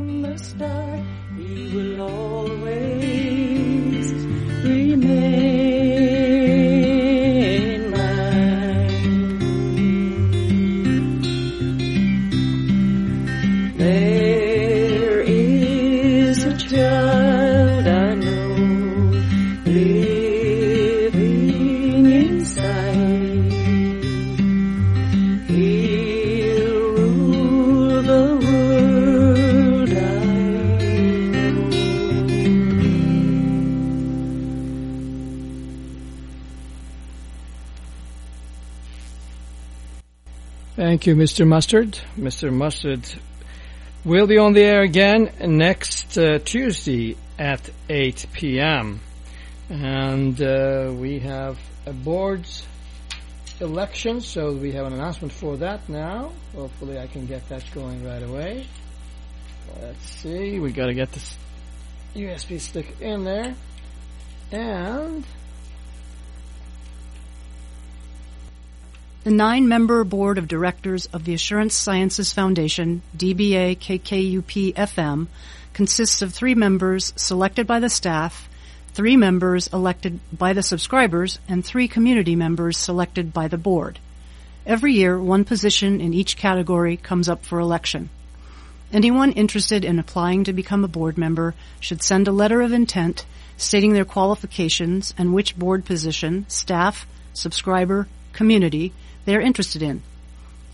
from the start. He will always Thank you, Mr. Mustard. Mr. Mustard will be on the air again next uh, Tuesday at 8 p.m. And uh, we have a board's election, so we have an announcement for that now. Hopefully I can get that going right away. Let's see, we gotta get this USB stick in there. And The nine-member board of directors of the Assurance Sciences Foundation, DBA KKUP FM, consists of three members selected by the staff, three members elected by the subscribers, and three community members selected by the board. Every year, one position in each category comes up for election. Anyone interested in applying to become a board member should send a letter of intent stating their qualifications and which board position, staff, subscriber, community they are interested in.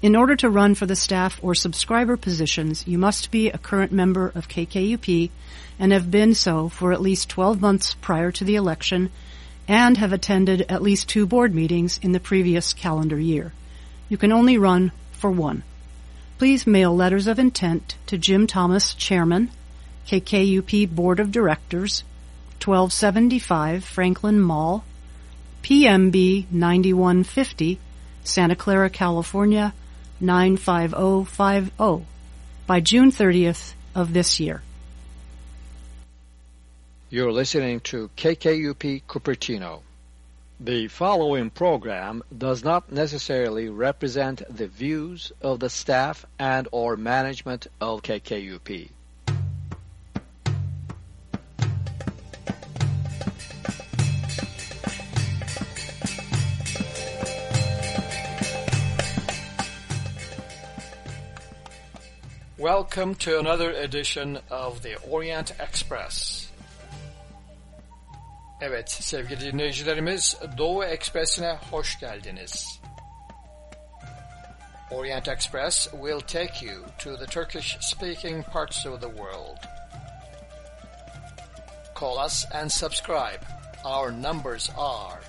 In order to run for the staff or subscriber positions, you must be a current member of KKUP and have been so for at least 12 months prior to the election and have attended at least two board meetings in the previous calendar year. You can only run for one. Please mail letters of intent to Jim Thomas, Chairman, KKUP Board of Directors, 1275 Franklin Mall, PMB 9150, Santa Clara, California 95050 by June 30th of this year. You're listening to KKUP Cupertino. The following program does not necessarily represent the views of the staff and or management of KKUP. Welcome to another edition of the Orient Express. Evet sevgili dinleyicilerimiz Doğu Ekspresi'ne hoş geldiniz. Orient Express will take you to the Turkish speaking parts of the world. Call us and subscribe. Our numbers are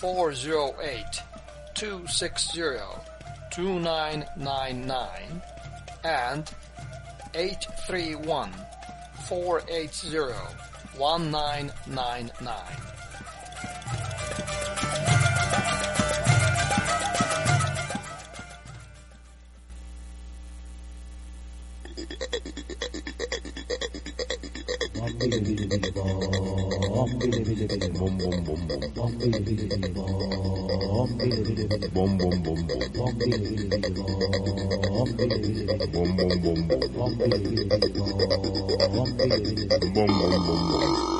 408 260 2999 and 831 480 1999. bom bom bom bom.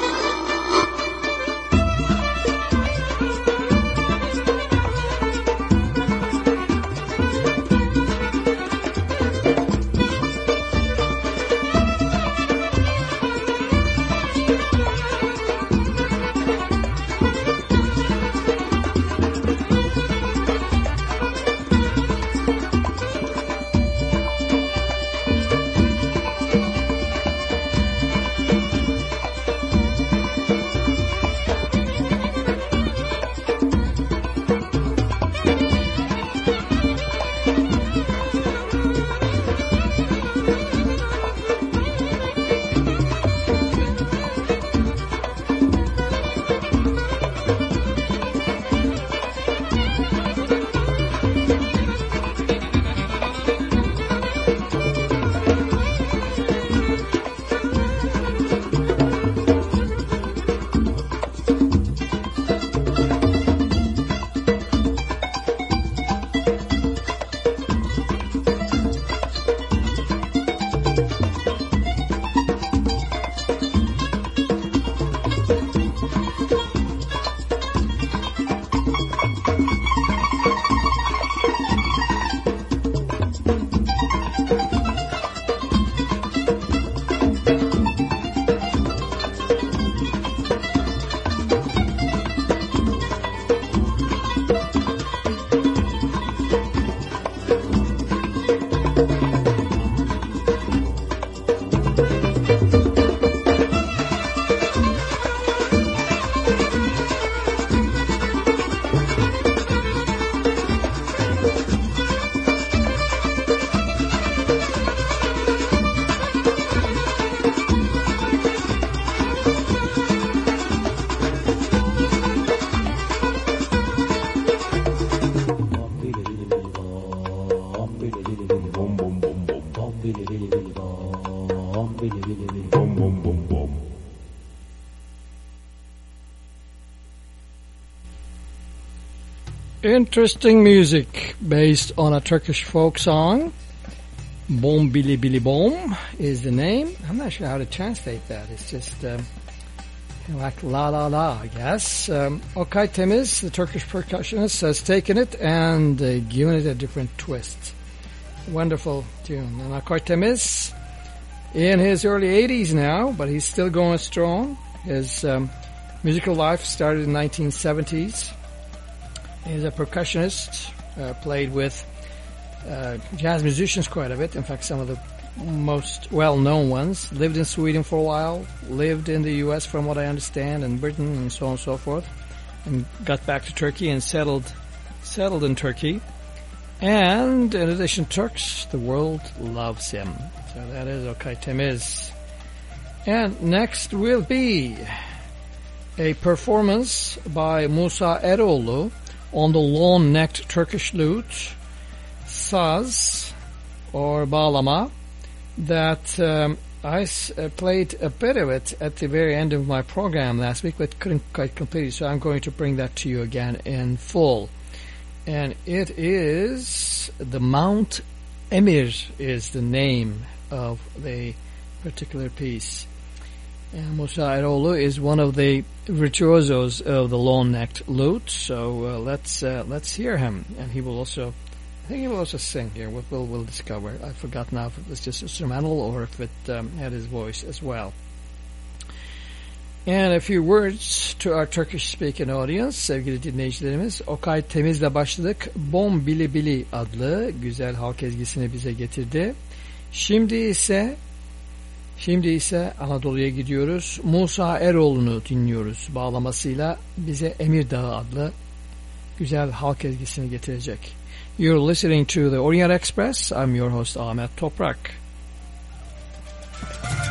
Interesting music based on a Turkish folk song. Bom Bili Bili Bom is the name. I'm not sure how to translate that. It's just um, like la la la, I guess. Um, Okay Temiz, the Turkish percussionist, has taken it and uh, given it a different twist. Wonderful tune. And Okay Temiz, in his early 80s now, but he's still going strong. His um, musical life started in the 1970s. He's a percussionist, uh, played with uh, jazz musicians quite a bit. In fact, some of the most well-known ones. Lived in Sweden for a while, lived in the U.S. from what I understand, and Britain, and so on and so forth, and got back to Turkey and settled settled in Turkey. And in addition Turks, the world loves him. So that is Okay Temiz. And next will be a performance by Musa Eroğlu on the long-necked Turkish lute, saz, or bağlama, that um, I uh, played a bit of it at the very end of my program last week, but couldn't quite complete it, so I'm going to bring that to you again in full. And it is the Mount Emir is the name of the particular piece. Musa Eroğlu is one of the virtuosos of the long-necked lute. So uh, let's uh, let's hear him, and he will also, I think he will also sing here. We'll we'll, we'll discover. I forgot now if it was just instrumental or if it um, had his voice as well. And a few words to our Turkish-speaking audience, sevgili dinleyicilerimiz. Okay Temiz'le başladık. Bom Bili Bili adlı güzel halk ezgisini bize getirdi. Şimdi ise Şimdi ise Anadolu'ya gidiyoruz. Musa Eroğlu'nu dinliyoruz. Bağlamasıyla bize Emir Dağı adlı güzel halk ezgisini getirecek. You're listening to the Orient Express. I'm your host Ahmet Toprak. Thank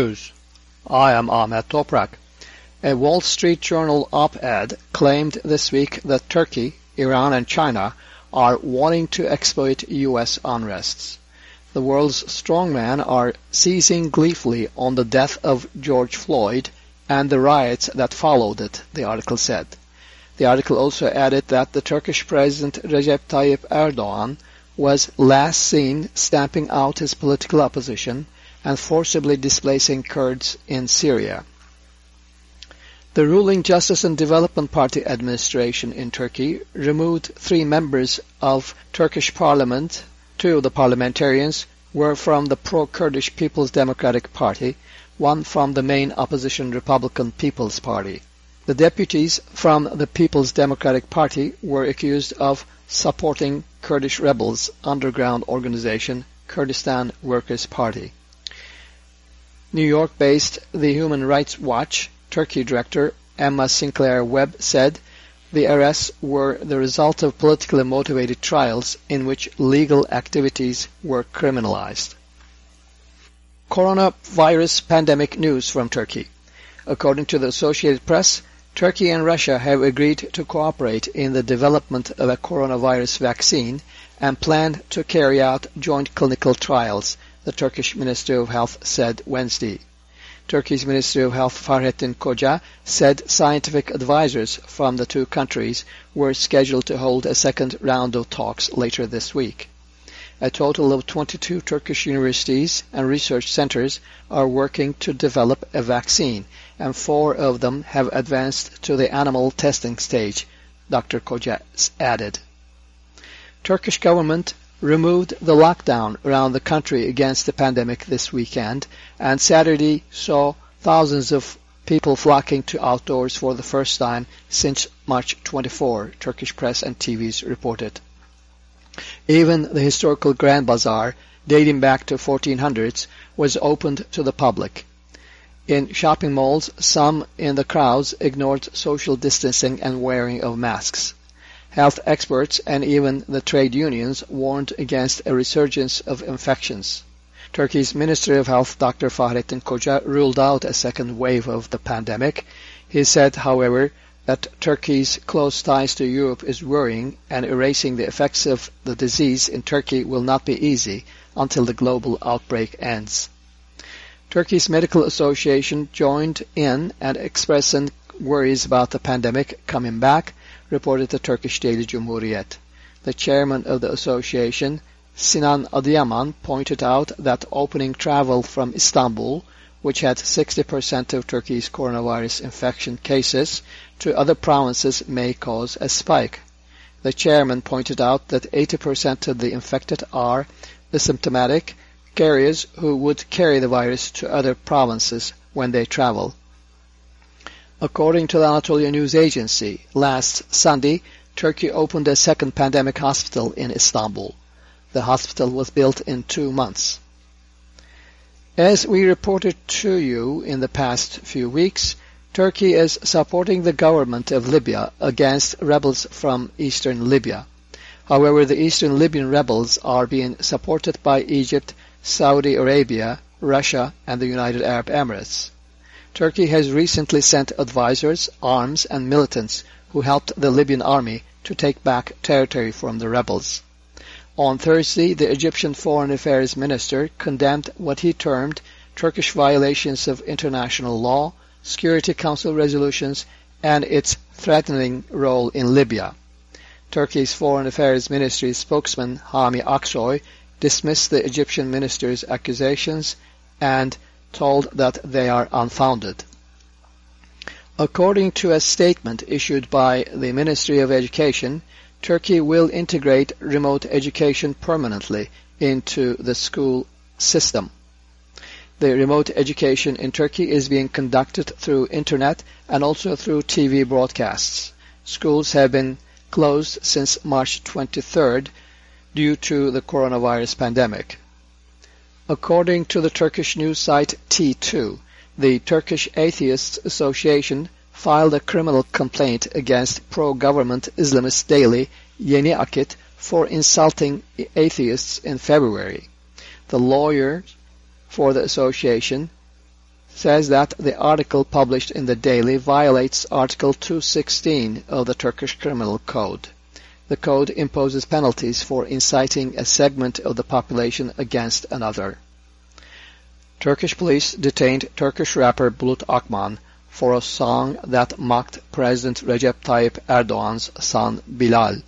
News. I am Ahmet Toprak. A Wall Street Journal op-ed claimed this week that Turkey, Iran and China are wanting to exploit U.S. unrests. The world's strongmen are seizing gleefully on the death of George Floyd and the riots that followed it, the article said. The article also added that the Turkish President Recep Tayyip Erdogan was last seen stamping out his political opposition and forcibly displacing Kurds in Syria. The ruling Justice and Development Party administration in Turkey removed three members of Turkish parliament. Two of the parliamentarians were from the pro-Kurdish People's Democratic Party, one from the main opposition Republican People's Party. The deputies from the People's Democratic Party were accused of supporting Kurdish rebels underground organization Kurdistan Workers' Party. New York-based The Human Rights Watch Turkey director Emma Sinclair Webb said the arrests were the result of politically motivated trials in which legal activities were criminalized. Coronavirus pandemic news from Turkey. According to the Associated Press, Turkey and Russia have agreed to cooperate in the development of a coronavirus vaccine and plan to carry out joint clinical trials the Turkish Ministry of Health said Wednesday. Turkey's Ministry of Health Fahrettin Koca said scientific advisors from the two countries were scheduled to hold a second round of talks later this week. A total of 22 Turkish universities and research centers are working to develop a vaccine, and four of them have advanced to the animal testing stage, Dr. Koca added. Turkish government removed the lockdown around the country against the pandemic this weekend, and Saturday saw thousands of people flocking to outdoors for the first time since March 24, Turkish press and TVs reported. Even the historical Grand Bazaar, dating back to 1400s, was opened to the public. In shopping malls, some in the crowds ignored social distancing and wearing of masks. Health experts and even the trade unions warned against a resurgence of infections. Turkey's Ministry of Health Dr. Fahrettin Koca ruled out a second wave of the pandemic. He said, however, that Turkey's close ties to Europe is worrying and erasing the effects of the disease in Turkey will not be easy until the global outbreak ends. Turkey's Medical Association joined in and expressing worries about the pandemic coming back reported the Turkish daily Cumhuriyet. The chairman of the association, Sinan Adıyaman, pointed out that opening travel from Istanbul, which had 60% of Turkey's coronavirus infection cases, to other provinces may cause a spike. The chairman pointed out that 80% of the infected are the asymptomatic carriers who would carry the virus to other provinces when they travel. According to the Anatolia News Agency, last Sunday, Turkey opened a second pandemic hospital in Istanbul. The hospital was built in two months. As we reported to you in the past few weeks, Turkey is supporting the government of Libya against rebels from eastern Libya. However, the eastern Libyan rebels are being supported by Egypt, Saudi Arabia, Russia, and the United Arab Emirates. Turkey has recently sent advisors, arms, and militants who helped the Libyan army to take back territory from the rebels. On Thursday, the Egyptian Foreign Affairs Minister condemned what he termed Turkish violations of international law, Security Council resolutions, and its threatening role in Libya. Turkey's Foreign Affairs Ministry spokesman Hami Aksoy dismissed the Egyptian minister's accusations and told that they are unfounded. According to a statement issued by the Ministry of Education, Turkey will integrate remote education permanently into the school system. The remote education in Turkey is being conducted through internet and also through TV broadcasts. Schools have been closed since March 23rd due to the coronavirus pandemic. According to the Turkish news site T2, the Turkish Atheists Association filed a criminal complaint against pro-government Islamist daily Yeni Akit for insulting atheists in February. The lawyer for the association, says that the article published in the Daily violates Article 216 of the Turkish Criminal Code. The code imposes penalties for inciting a segment of the population against another. Turkish police detained Turkish rapper Bulut Akman for a song that mocked President Recep Tayyip Erdogan's son Bilal.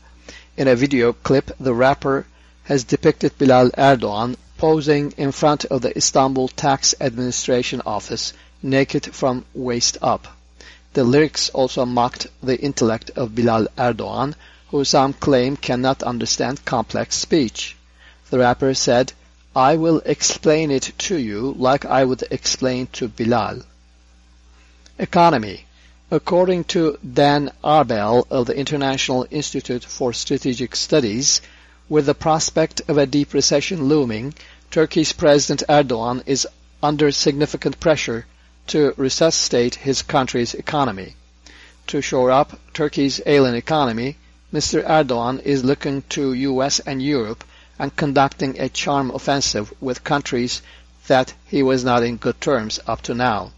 In a video clip, the rapper has depicted Bilal Erdogan posing in front of the Istanbul Tax Administration office, naked from waist up. The lyrics also mocked the intellect of Bilal Erdogan, who some claim cannot understand complex speech. The rapper said, I will explain it to you like I would explain to Bilal. Economy According to Dan Arbel of the International Institute for Strategic Studies, with the prospect of a deep recession looming, Turkey's President Erdogan is under significant pressure to resuscitate his country's economy. To shore up Turkey's ailing economy, Mr. Erdogan is looking to US and Europe and conducting a charm offensive with countries that he was not in good terms up to now.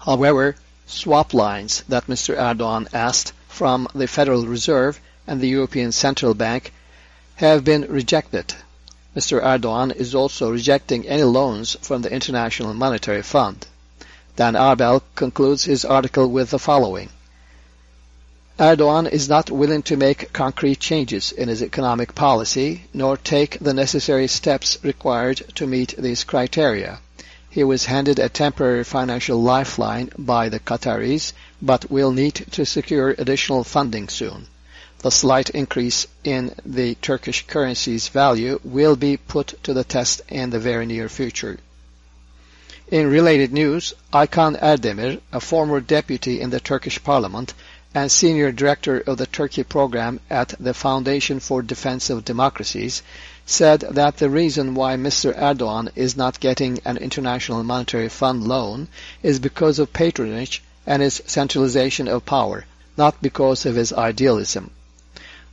However, swap lines that Mr. Erdogan asked from the Federal Reserve and the European Central Bank have been rejected. Mr. Erdogan is also rejecting any loans from the International Monetary Fund. Dan Arbel concludes his article with the following. Erdogan is not willing to make concrete changes in his economic policy, nor take the necessary steps required to meet these criteria. He was handed a temporary financial lifeline by the Qataris, but will need to secure additional funding soon. The slight increase in the Turkish currency's value will be put to the test in the very near future. In related news, Aykan Erdemir, a former deputy in the Turkish parliament and senior director of the Turkey program at the Foundation for Defense of Democracies, said that the reason why Mr. Erdogan is not getting an International Monetary Fund loan is because of patronage and his centralization of power, not because of his idealism.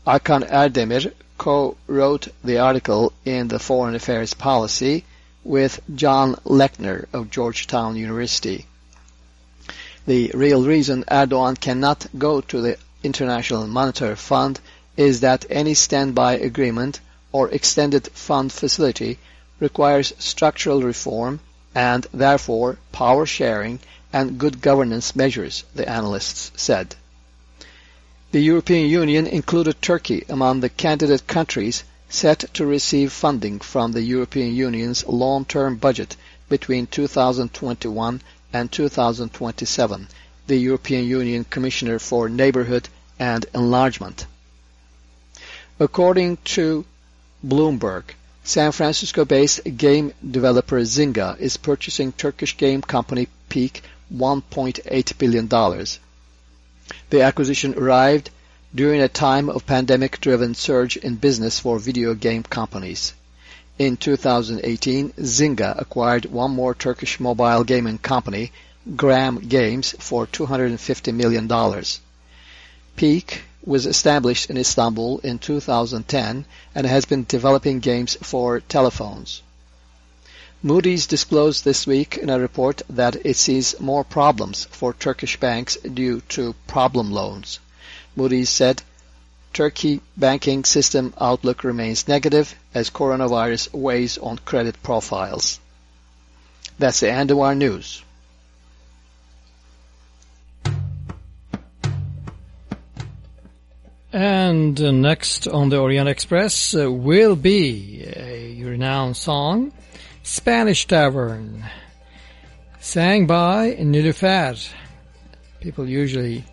Aykan Erdemir co-wrote the article in the Foreign Affairs Policy with John Lechner of Georgetown University. The real reason Erdogan cannot go to the International Monetary Fund is that any standby agreement or extended fund facility requires structural reform and therefore power sharing and good governance measures, the analysts said. The European Union included Turkey among the candidate countries set to receive funding from the European Union's long-term budget between 2021 and 2027, the European Union Commissioner for Neighbourhood and Enlargement. According to Bloomberg, San Francisco-based game developer Zynga is purchasing Turkish game company Peak $1.8 billion. The acquisition arrived during a time of pandemic-driven surge in business for video game companies. In 2018, Zynga acquired one more Turkish mobile gaming company, Gram Games, for $250 million. Peak was established in Istanbul in 2010 and has been developing games for telephones. Moody's disclosed this week in a report that it sees more problems for Turkish banks due to problem loans. Moody's said Turkey banking system outlook remains negative as coronavirus weighs on credit profiles. That's the end of our news. And uh, next on the Orient Express uh, will be a renowned song, Spanish Tavern, sang by Nilüfer. People usually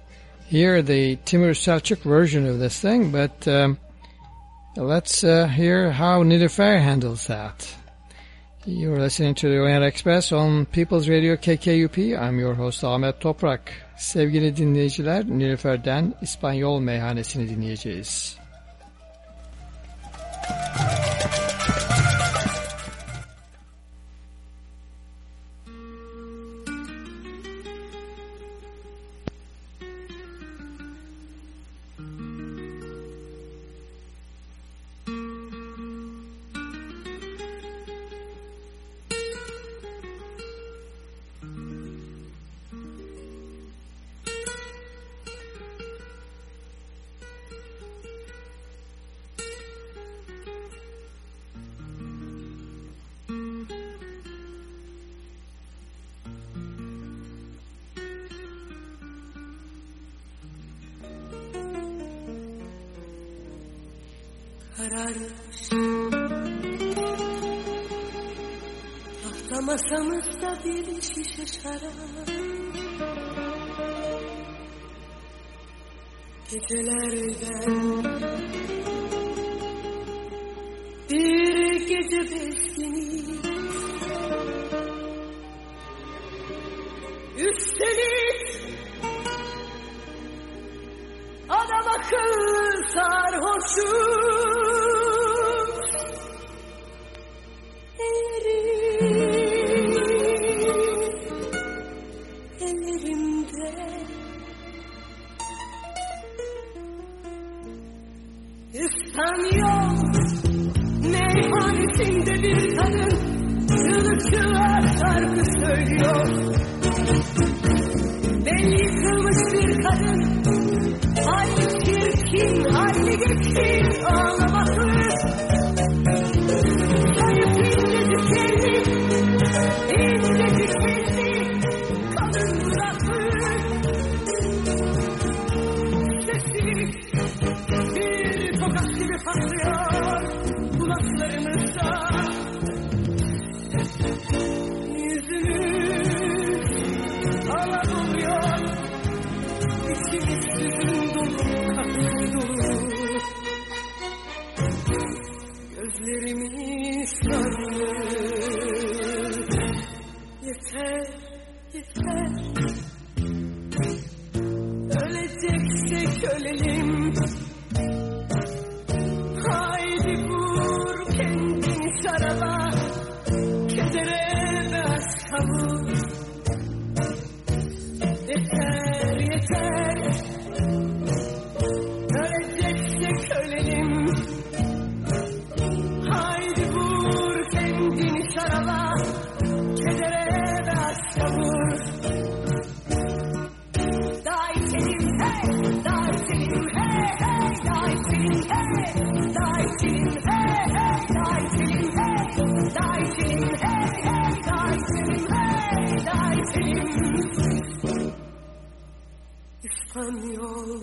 hear the Timur Selçuk version of this thing, but um, let's uh, hear how Nilüfer handles that. You're listening to the Orient Express on People's Radio KKUP. I'm your host Ahmet Toprak. Sevgili dinleyiciler, Nilüfer'den İspanyol Meyhanesi'ni dinleyeceğiz. Yeter sorry. İspanyol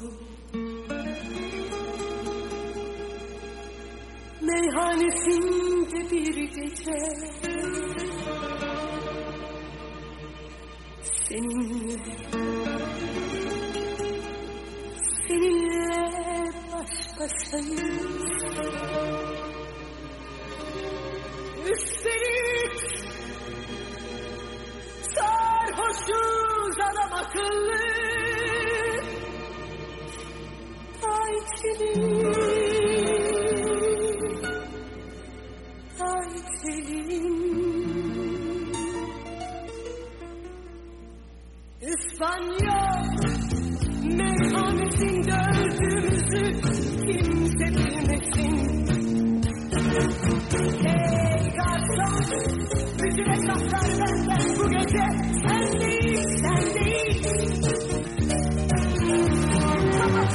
Meyhanesinde bir gece. Seninle Seninle baş başayım Yalnız adam akıllı Taykili Taykelin İspanyol Meyhanesinde öldüğümüzü kimse bilmesin. Hey garson, bütün hesaplar benden bu gece. Sendeyiz.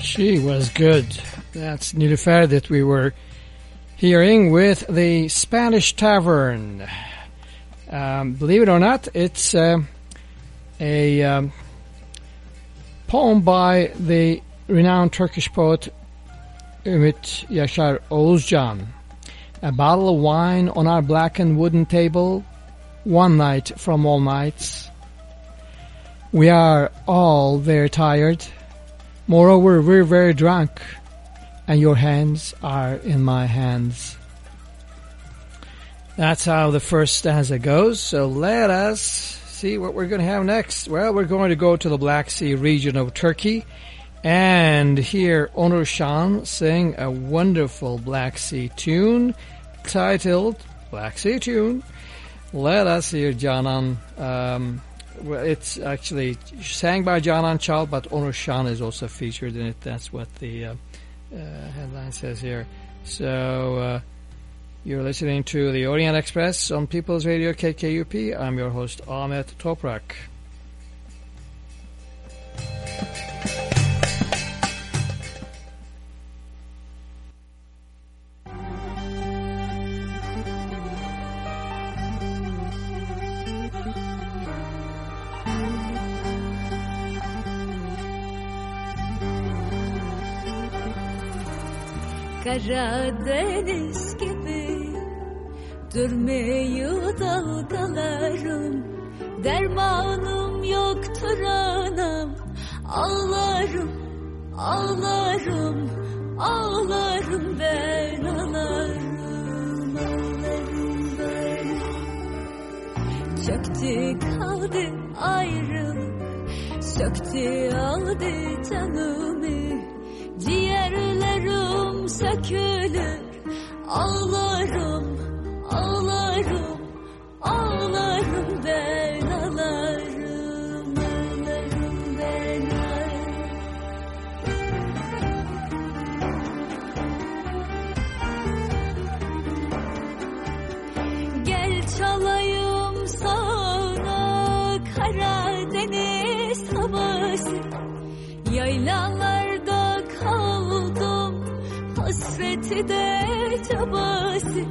She was good. That's Nilufer that we were hearing with the Spanish Tavern. Um, believe it or not, it's uh, a um, poem by the renowned Turkish poet Ümit Yaşar Oğuzcan. A bottle of wine on our blackened wooden table, one night from all nights. We are all very tired. Moreover, we're very drunk, and your hands are in my hands. That's how the first stanza goes. So let us see what we're going to have next. Well, we're going to go to the Black Sea region of Turkey and hear Onur Şan sing a wonderful Black Sea tune titled Black Sea Tune. Let us hear Canan. Um, it's actually sang by Canan Çal, but Onur Şan is also featured in it. That's what the uh, uh, headline says here. So uh, you're listening to the Orient Express on People's Radio KKUP. I'm your host Ahmet Toprak. Karadeniz Durmuyor dalgalarım Dermanım yoktur anam. Ağlarım, ağlarım Ağlarım ben ağlarım Ağlarım ben Çöktü kaldı ayrılık Söktü aldı canımı Ciğerlerim sökülür ağlarım Ağlarım ben ağlarım Gel çalayım sana Karadeniz havası. Yaylalarda kaldım Hasreti de çabası.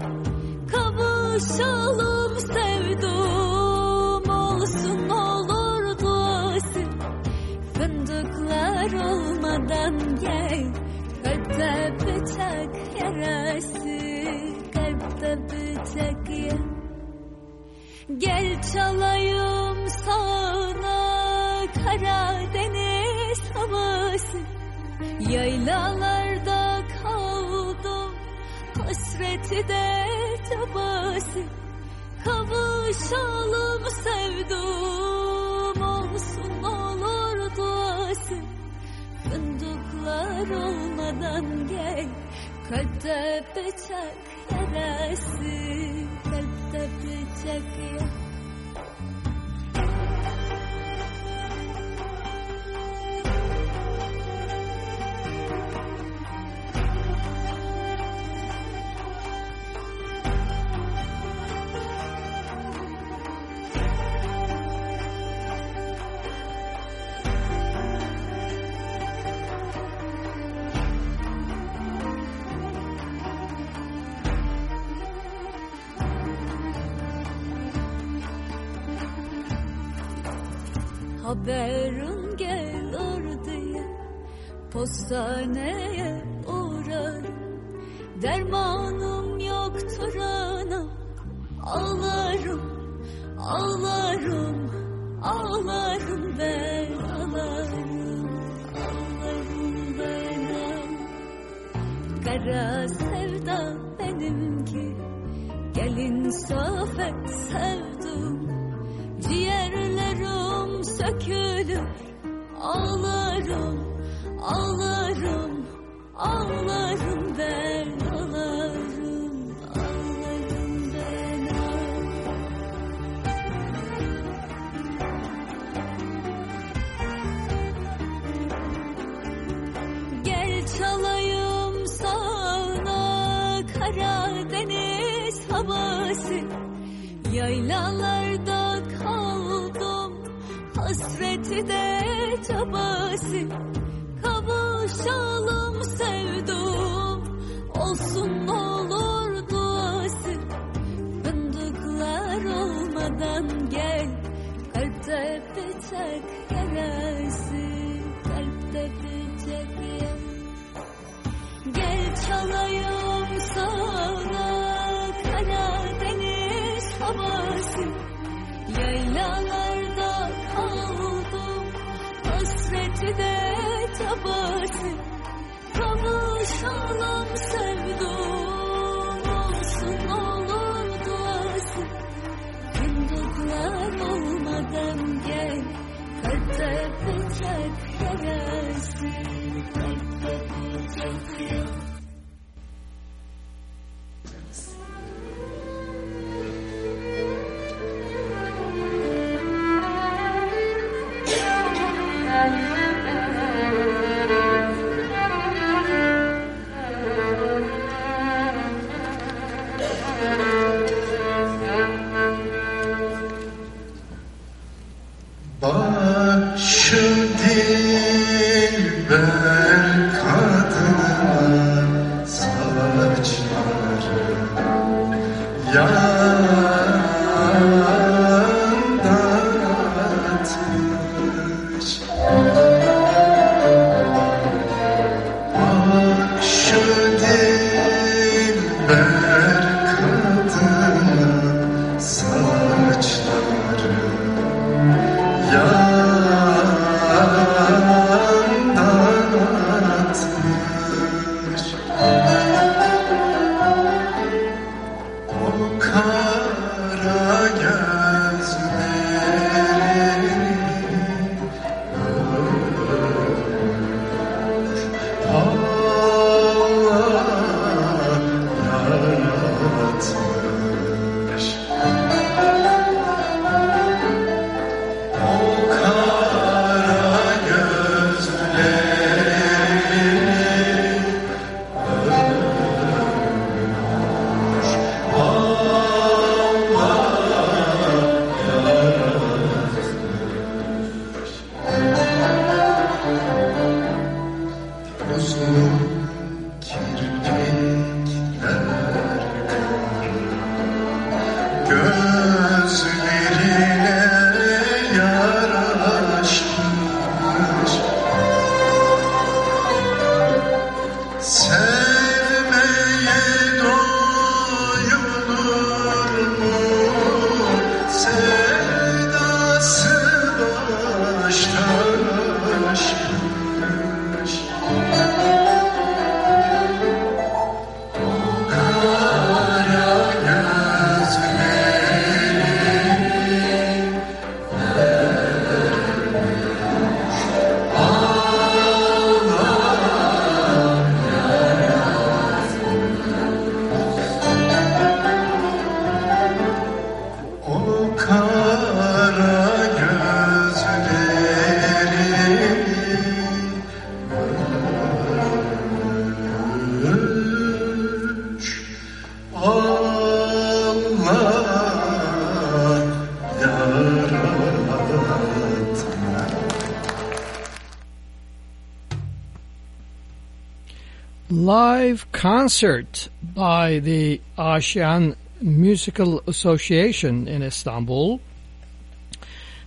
Kavuşalım sevdum bıçak yarası Kalpte bıçak yarası Gel çalayım sana Karadeniz havası. Yaylalarda kaldım Hasreti de çabası. Kavuşalım sevdum Olsun olur duası Fındıklar olmadan gel Kalpte bıçak yarası Kalpte bıçak yarası 내 Karadeniz havası. Yaylalarda kaldım Hasreti de çabası. Kavuşalım sevdum Olsun olur duası. Fındıklar olmadan gel Kalpte bıçak yarası. Kalpte bıçak yarası. Gel çalayım sana Karadeniz havası. Yaylalarda kaldım Hasreti de tabası Kavuşalım sevdum Olsun olur duası. Fındıklar olmadan gel Kalpte bıçak yarası Kalpte bıçak yarası live concert by the Aşiyan Musical Association in Istanbul.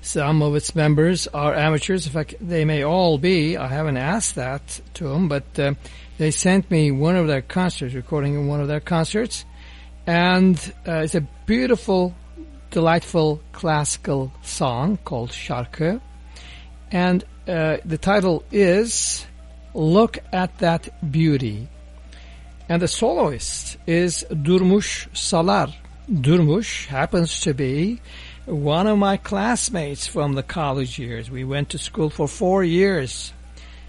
Some of its members are amateurs. In fact, they may all be. I haven't asked that to them, but uh, they sent me one of their concerts, recording in one of their concerts, and uh, it's a beautiful, delightful classical song called Şarkı, and uh, the title is Look at That Beauty. And the soloist is Durmuş Salar. Durmuş happens to be one of my classmates from the college years. We went to school for four years.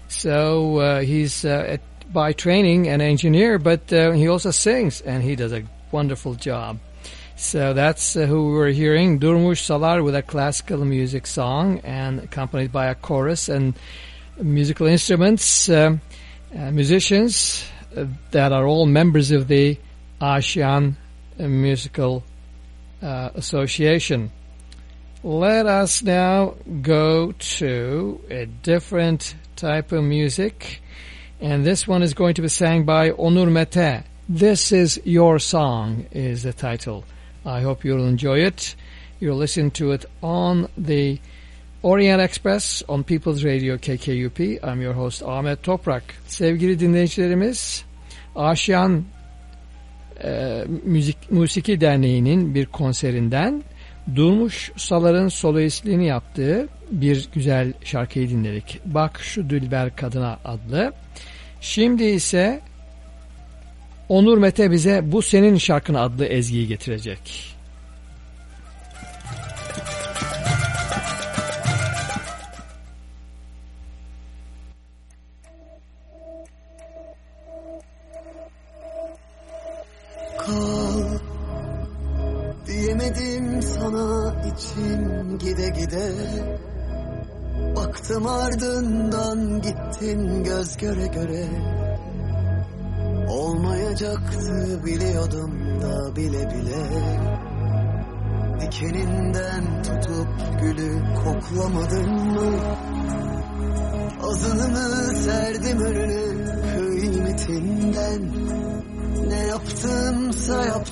So uh, he's uh, at, by training an engineer, but uh, he also sings, and he does a wonderful job. So that's uh, who we're hearing, Durmuş Salar with a classical music song and accompanied by a chorus and musical instruments, um, uh, musicians uh, that are all members of the Aşiyan Musical uh, Association. Let us now go to a different type of music. And this one is going to be sang by Onur Mete. This is Your Song is the title. I hope you'll enjoy it. You'll listen to it on the Orient Express on People's Radio KKUP. I'm your host Ahmet Toprak. Sevgili dinleyicilerimiz, Aşiyan e, Müzik Musiki Derneği'nin bir konserinden Durmuş Salar'ın soloistliğini yaptığı bir güzel şarkıyı dinledik. Bak şu Dülber Kadına adlı. Şimdi ise Onur Mete bize Bu Senin Şarkın adlı ezgiyi getirecek.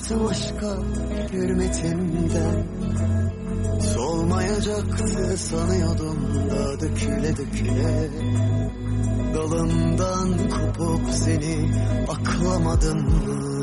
Yaptım aşka hürmetimden Solmayacaktı sanıyordum da döküle döküle Dalından kopup seni aklamadım mı?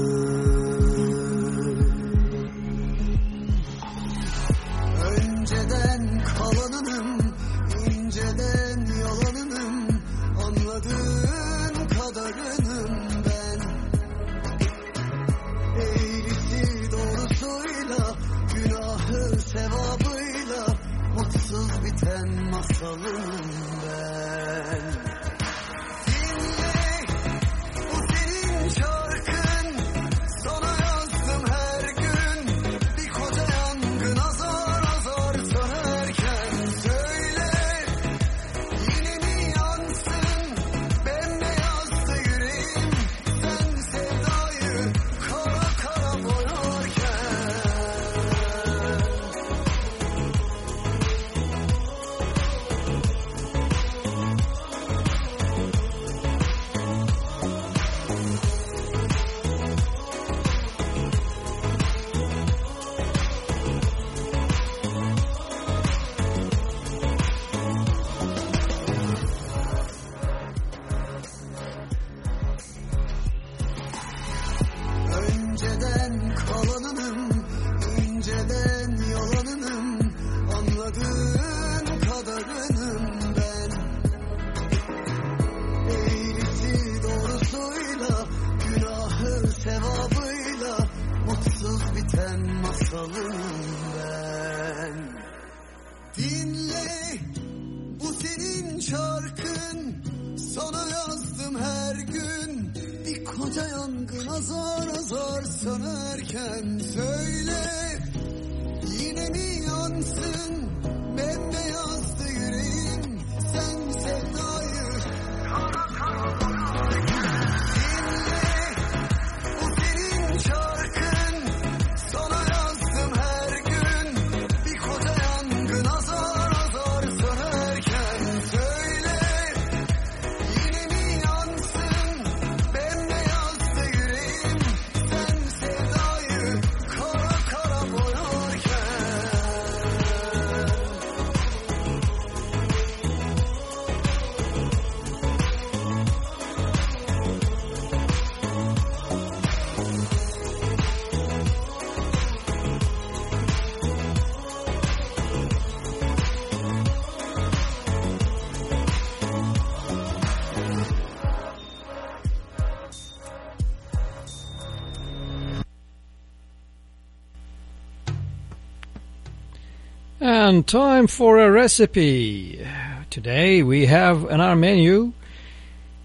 And time for a recipe. Today we have on our menu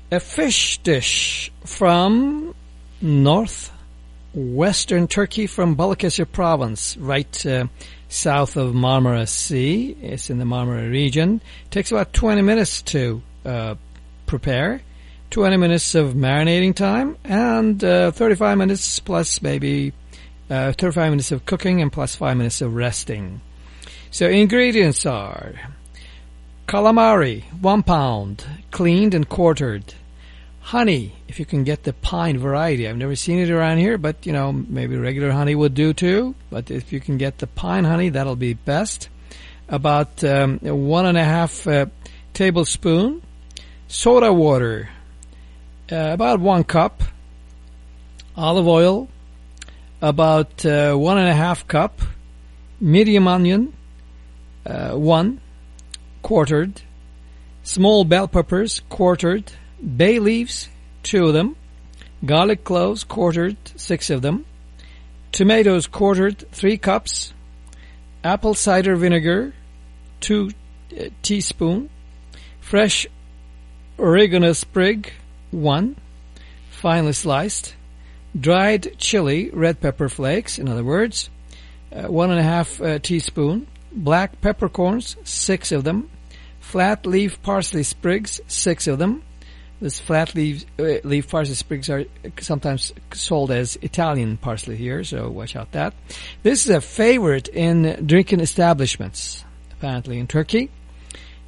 a fish dish from northwestern Turkey from Balıkesir province, right uh, south of Marmara Sea. It's in the Marmara region. It takes about 20 minutes to uh, prepare, 20 minutes of marinating time, and uh, 35 minutes plus maybe uh, 35 minutes of cooking and plus 5 minutes of resting. So ingredients are calamari, one pound, cleaned and quartered. honey, if you can get the pine variety. I've never seen it around here, but you know, maybe regular honey would do too. But if you can get the pine honey, that'll be best. About um, one and a half uh, tablespoon soda water, uh, about one cup olive oil, about uh, one and a half cup medium onion, one quartered, small bell peppers quartered, bay leaves, two of them, garlic cloves quartered, six of them, tomatoes quartered, three cups, apple cider vinegar, two uh, teaspoon, fresh oregano sprig, one, finely sliced, dried chili, red pepper flakes, in other words, uh, one and a half uh, teaspoon, black peppercorns, six of them, flat leaf parsley sprigs, six of them, this flat leaf, uh, leaf parsley sprigs are sometimes sold as Italian parsley here, so watch out that. This is a favorite in drinking establishments, apparently in Turkey,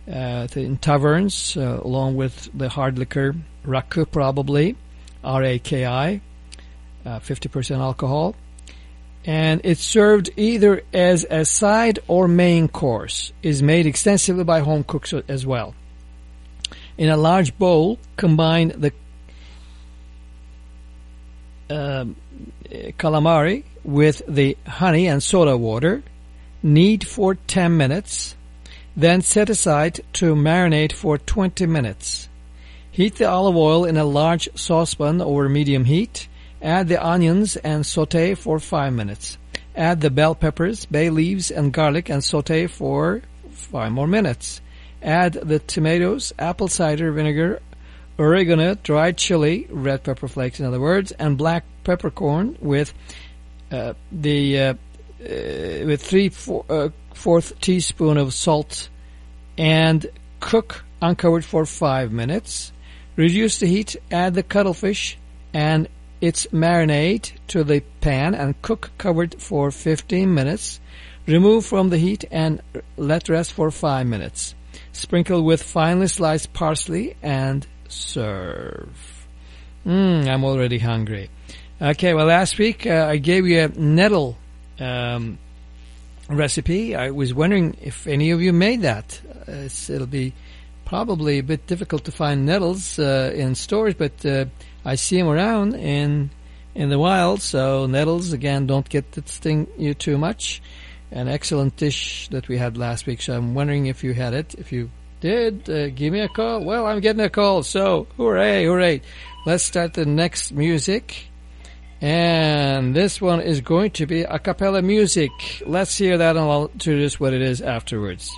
uh, in taverns, uh, along with the hard liquor, rakı probably, R-A-K-I, 50% uh, alcohol. And it's served either as a side or main course. Is made extensively by home cooks as well. In a large bowl, combine the um, calamari with the honey and soda water. Knead for 10 minutes. Then set aside to marinate for 20 minutes. Heat the olive oil in a large saucepan over medium heat. Add the onions and saute for 5 minutes. Add the bell peppers, bay leaves, and garlic and saute for 5 more minutes. Add the tomatoes, apple cider vinegar, oregano, dried chili, red pepper flakes in other words, and black peppercorn with uh, the uh, uh, with three four, uh, fourth teaspoon of salt, and cook uncovered for five minutes. Reduce the heat. Add the cuttlefish and its marinade to the pan and cook covered for 15 minutes. Remove from the heat and let rest for 5 minutes. Sprinkle with finely sliced parsley and serve. Mmm, I'm already hungry. Okay, well, last week uh, I gave you a nettle um, recipe. I was wondering if any of you made that. Uh, it'll be probably a bit difficult to find nettles uh, in stores, but uh, I see them around in in the wild. So nettles again, don't get to sting you too much an excellent dish that we had last week. So I'm wondering if you had it. If you did, uh, give me a call. Well, I'm getting a call. So hooray, hooray. Let's start the next music. And this one is going to be a cappella music. Let's hear that and I'll introduce what it is afterwards.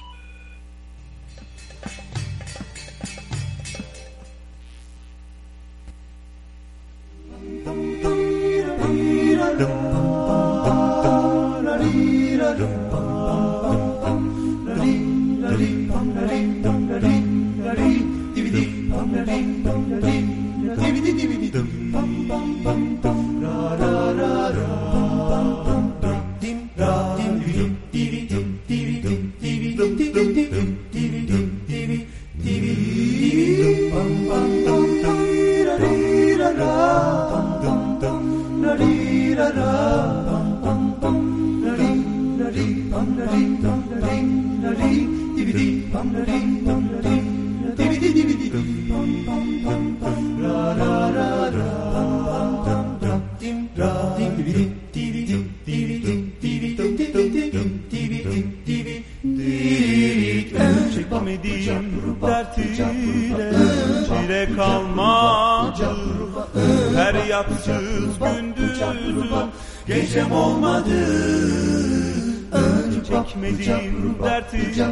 Çekmediğim dert ile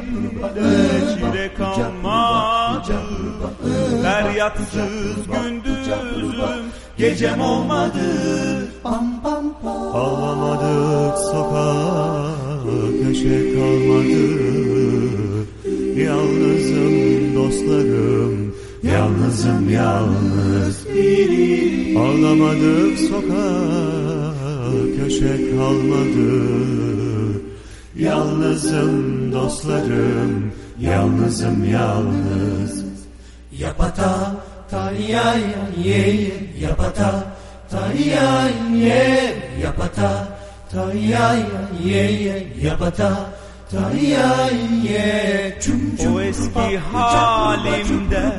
çile kalmadı Feryatsız gündüzüm gecem olmadı. Ağlamadık sokağa köşe kalmadı. Yalnızım dostlarım Yalnızım yalnız. Ağlamadık sokağa köşe kalmadı Yalnızım dostlarım Yalnızım yalnız. Yapata Tayay ye yapata. Tayay ye yapata. Tayay ye yapata o eski halimde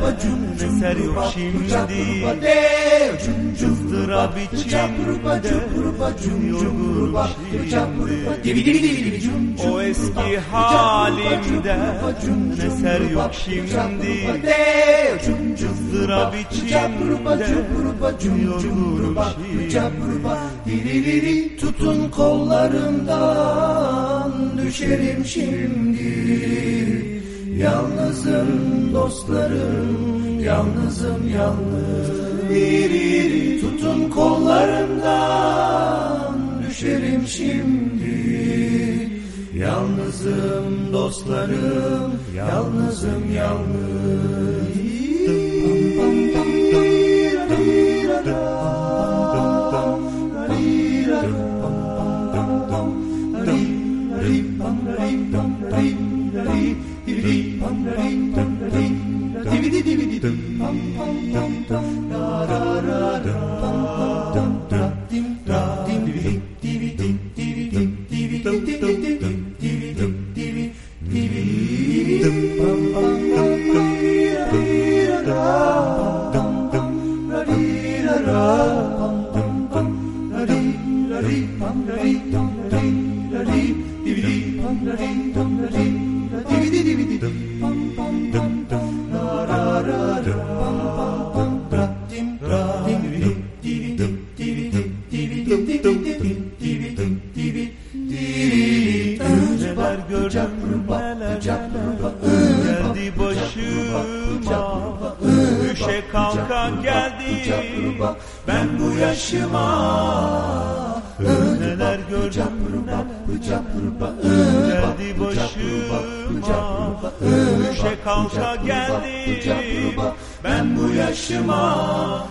eser yok şimdi Kızdıra biçimde yorgun şimdi O eski halimde eser yok şimdi Kızdıra biçimde yorgun şimdi Tutun kollarından düşerim şimdi Yalnızım dostlarım Yalnızım yalnız Diri tutun kollarımdan Düşerim şimdi Yalnızım dostlarım Yalnızım yalnız Neler Düşe kalka geldi. ben bu yaşıma Neler gördüm neler geldi başıma. Düşe kalka geldi. ben bu yaşıma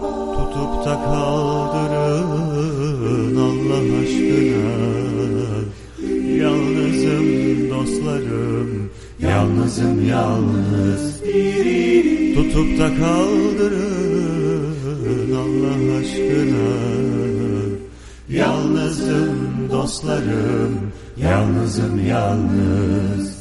Tutup da kaldırın Allah aşkına. Yalnızım dostlarım Yalnızım yalnız. Tutup da kaldırın Allah aşkına. Yalnızım dostlarım Yalnızım yalnız.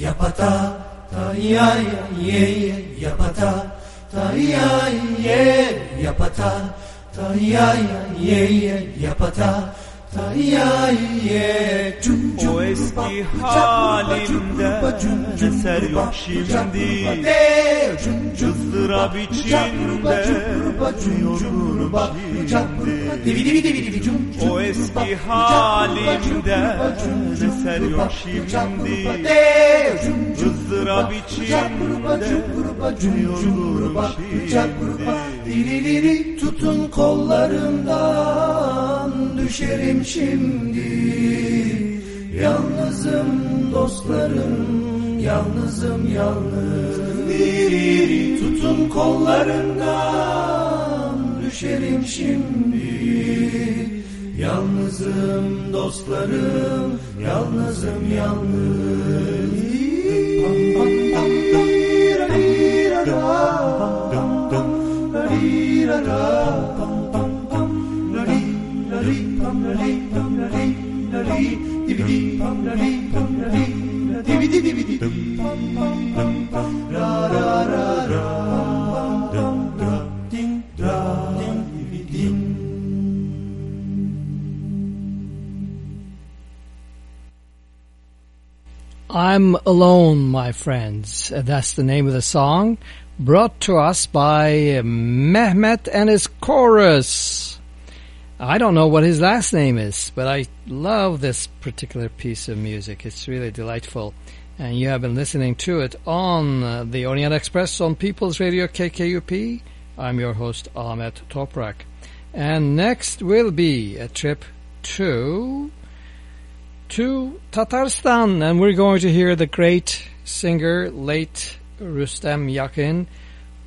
Yapata Tayay ye yapata Tayay ye yapata Tayay ye yapata. Tayay ye cum cum O eski halimde eser yok şimdi ızdırap içinde yorgunum şimdi O eski halimde eser yok şimdi ızdırap içinde yorgunum şimdi Diri tutun kollarımdan düşerim şimdi. Yalnızım dostlarım yalnızım yalnız. Tutun kollarımdan düşerim şimdi. Yalnızım dostlarım yalnızım yalnız. Pam pam pam tira I'm Alone, my friends. That's the name of the song, brought to us by Mehmet and his chorus. I don't know what his last name is, but I love this particular piece of music. It's really delightful. And you have been listening to it on uh, the Orient Express on People's Radio KKUP. I'm your host, Ahmet Toprak. And next will be a trip to to Tatarstan, and we're going to hear the great singer, late Rustem Yakhin,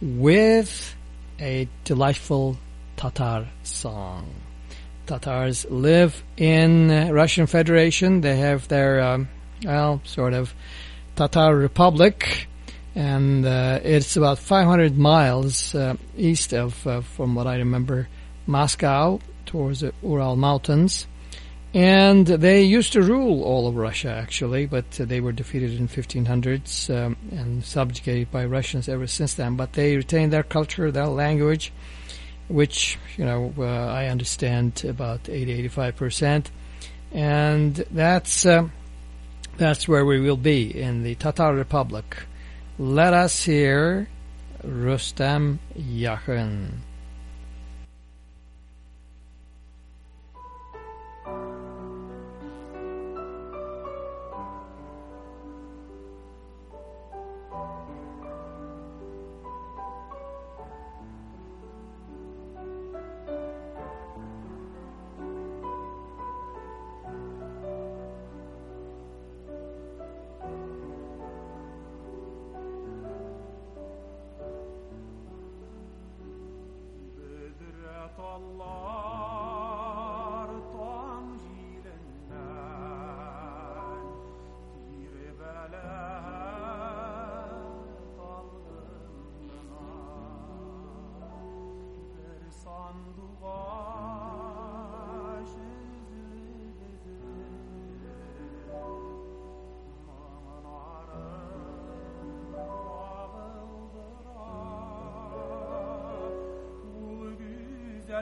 with a delightful Tatar song. Tatars live in uh, Russian Federation. They have their, um, well, sort of Tatar Republic, and uh, it's about 500 miles uh, east of, uh, from what I remember, Moscow towards the Ural Mountains. And they used to rule all of Russia, actually, but they were defeated in 1500s um, and subjugated by Russians ever since then. But they retained their culture, their language, which you know uh, I understand about 80-85 percent, and that's uh, that's where we will be in the Tatar Republic. Let us hear Rustam Yakhin.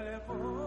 Güzel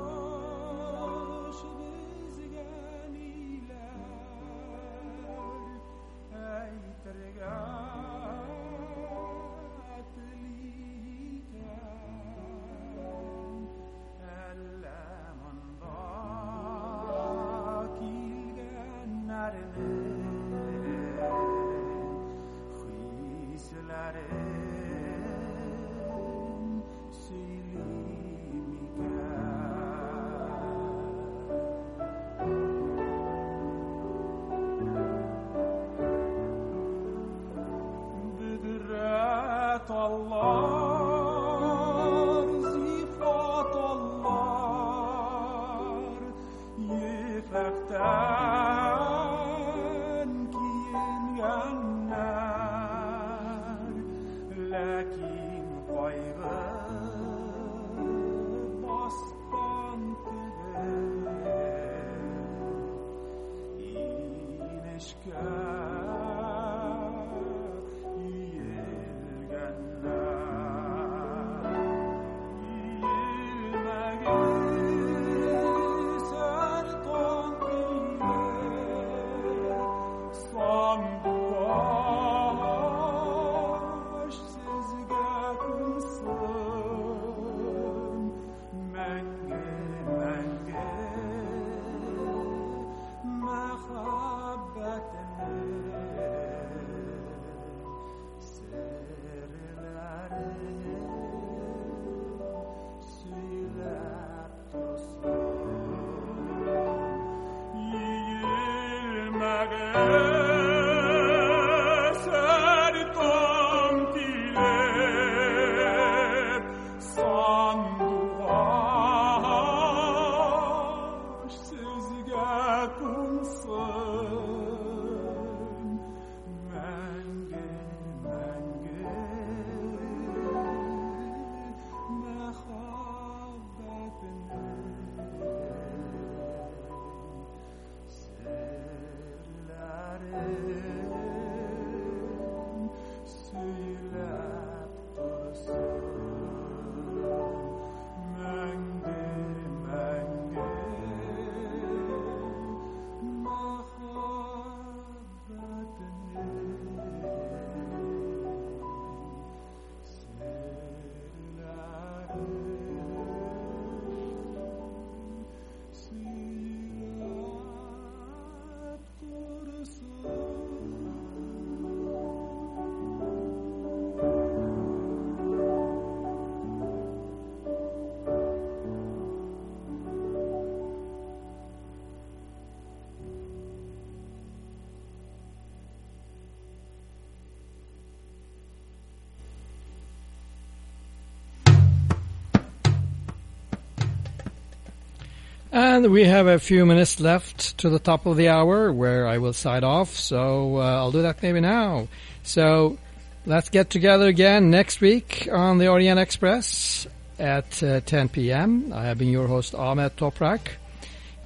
And we have a few minutes left to the top of the hour where I will sign off. So uh, I'll do that maybe now. So let's get together again next week on the Orient Express at uh, 10 p.m. I have been your host Ahmet Toprak.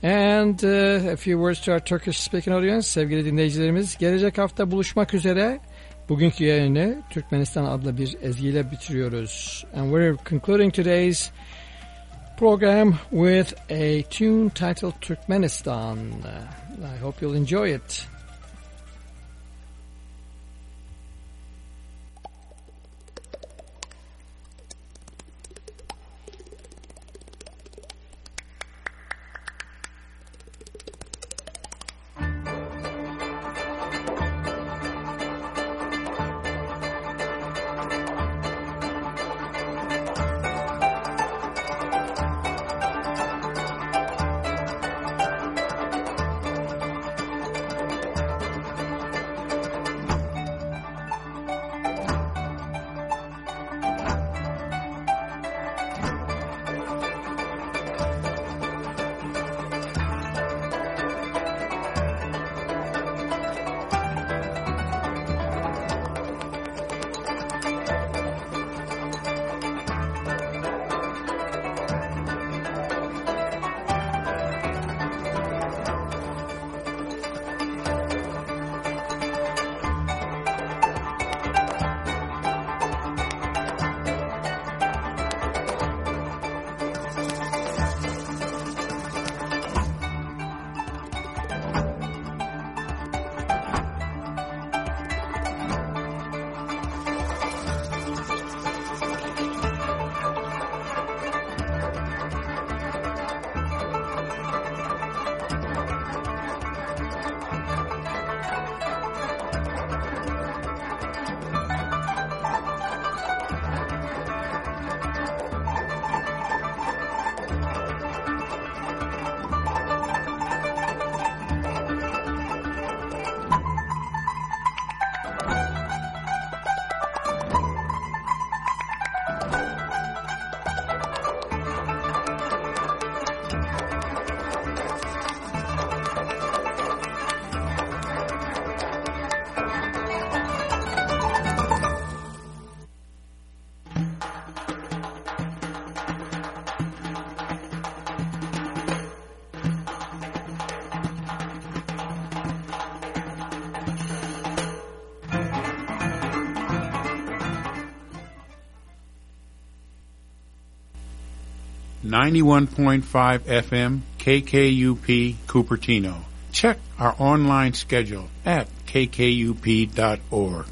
And uh, a few words to our Turkish speaking audience. Sevgili dinleyicilerimiz gelecek hafta buluşmak üzere. Bugünkü yayını Türkmenistan adlı bir ezgiyle bitiriyoruz. And we're concluding today's program with a tune titled Turkmenistan. I hope you'll enjoy it. Ninety-one point five FM KKUP Cupertino. Check our online schedule at kkup.org.